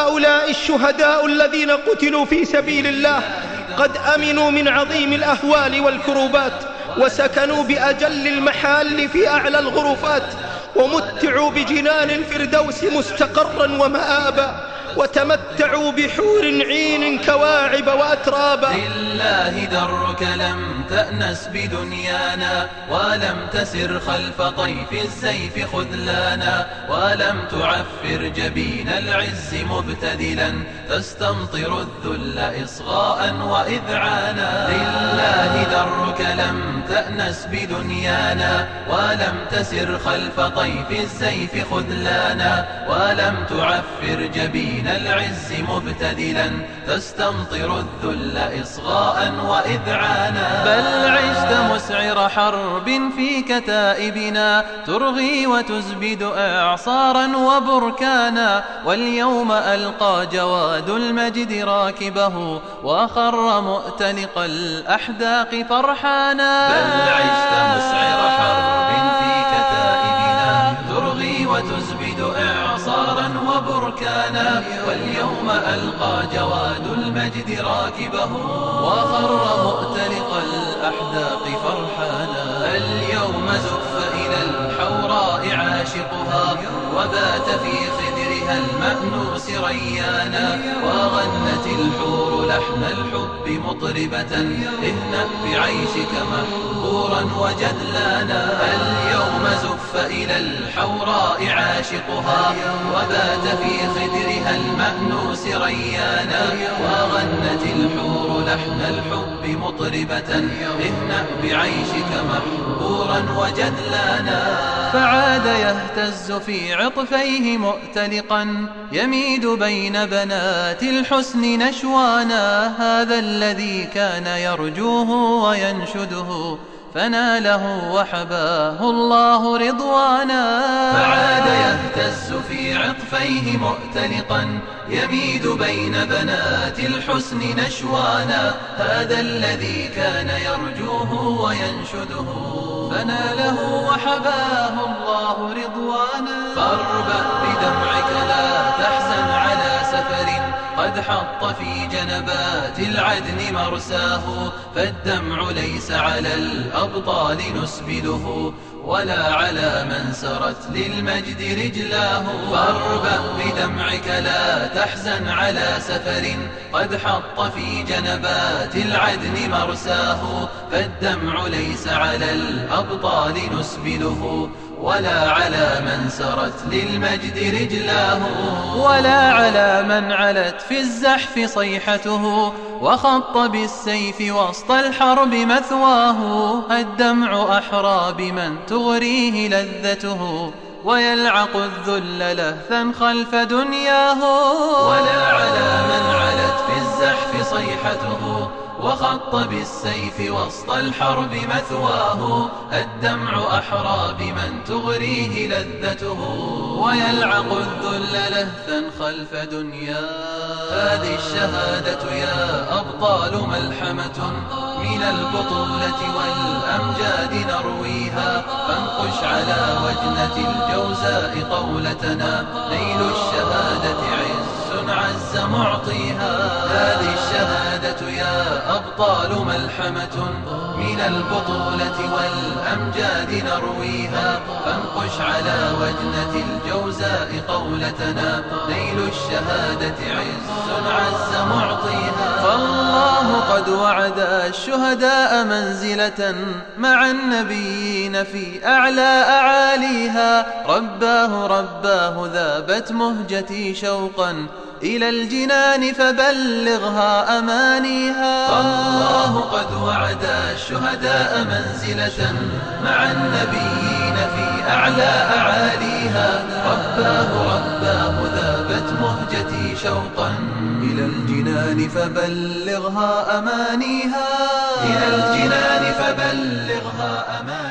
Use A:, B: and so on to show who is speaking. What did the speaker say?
A: هؤلاء الشهداء الذين قتلوا في سبيل الله قد أمنوا من عظيم الأهوال والكروبات وسكنوا بأجل المحال في أعلى الغرفات ومتعوا بجنان الفردوس مستقرا ومآبا وتمتعوا بحور عين كواعب وأترابا.
B: لله درك لم تأنس بدنيانا ولم تسر خلف طيف السيف خذلانا ولم تعفر جبين العز مبتدلا تستمطر الذل إصغاء وإذعانا. لله درك لم تأنس بدنيانا ولم تسر خلف طيف السيف خذلانا ولم تعفر جبين العز مبتدلا تستمطر الذل إصغاء وإذعانا
C: بل عشت مسعر حرب في كتائبنا ترغي وتزبد إعصارا وبركانا واليوم ألقى جواد المجد راكبه وخر مؤتلق الأحداق فرحانا
B: بل عشت مسعر حرب في كتائبنا ترغي وتزبد إعصارا وبركانا واليوم ألقى جواد المجد راكبه وخر مؤتلق الأحداق فرحانا. اليوم زف إلى الحوراء عاشقها وبات في خدرها المأنوس ريانا وغنت الحور لحن الحب مطربة اهنأ بعيشك محبورا وجدلانا. اليوم زف إلى الحوراء عاشقها وبات في خدرها المأنوس ريانا وغنت الحور لحن الحب مطربة اهنأ بعيشك محبورا وجدلانا.
C: فعاد يهتز في عطفيه مؤتلقا يميد بين بنات الحسن نشوانا هذا الذي كان يرجوه وينشده. فناله وحباه الله رضوانا.
B: فعاد يهتز في عطفيه مؤتلقا يميد بين بنات الحسن نشوانا. هذا الذي كان يرجوه وينشده.
C: فناله وحباه الله رضوانا.
B: فاربأ بدمعك قد حط في جنبات العدن مرساه فالدمع ليس على الأبطال نسبله ولا على من سرت للمجد رجلاه. فاربأ بدمعك لا تحزن على سفر قد حط في جنبات العدن مرساه فالدمع ليس على الأبطال نسبله ولا على من سرت للمجد رجلاه.
C: ولا على من علت في الزحف صيحته وخط بالسيف وسط الحرب مثواه. الدمع أحرى بمن تغريه لذته ويلعق الذل لهثا خلف دنياه.
B: ولا على من علت في الزحف صيحته وخط بالسيف وسط الحرب مثواه الدمع أحرى بمن تغريه لذته.
C: ويلعق الذل لهثا خلف دنياه.
B: هذه الشهادة يا أبطال ملحمة. من البطولة والأمجاد نرويها. فانقش على وجنة الجوزاء قولتنا نيل الشهادة عز عز معطيها. يا أبطال ملحمة من البطولة والأمجاد نرويها. فانقش على وجنة الجوزاء قولتنا نيل الشهادة عز عز معطيها.
C: فالله قد وعد الشهداء منزلة مع النبيين في أعلى أعاليها. رباه رباه ذابت مهجتي شوقا إلى الجنان فبلغها أمانيها.
B: فالله قد وعد الشهداء منزلة مع النبيين في أعلى أعاليها. رباه رباه ذابت مهجتي شوقا.
C: إلى الجنان فبلغها أمانيها.
B: إلى الجنان فبلغها أمانيها.